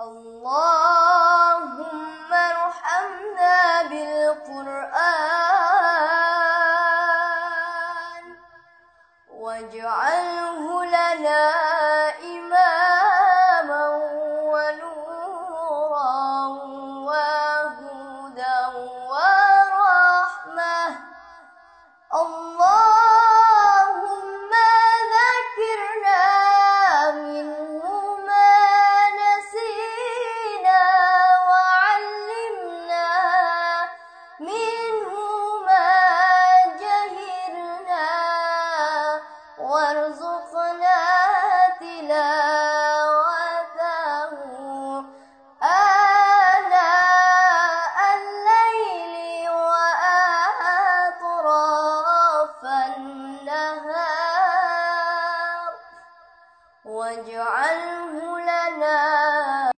اللهم ارحمنا بالقرآن واجعله لنا وارزقنا تلاوته. آناء الليل وأطراف النهار. واجعله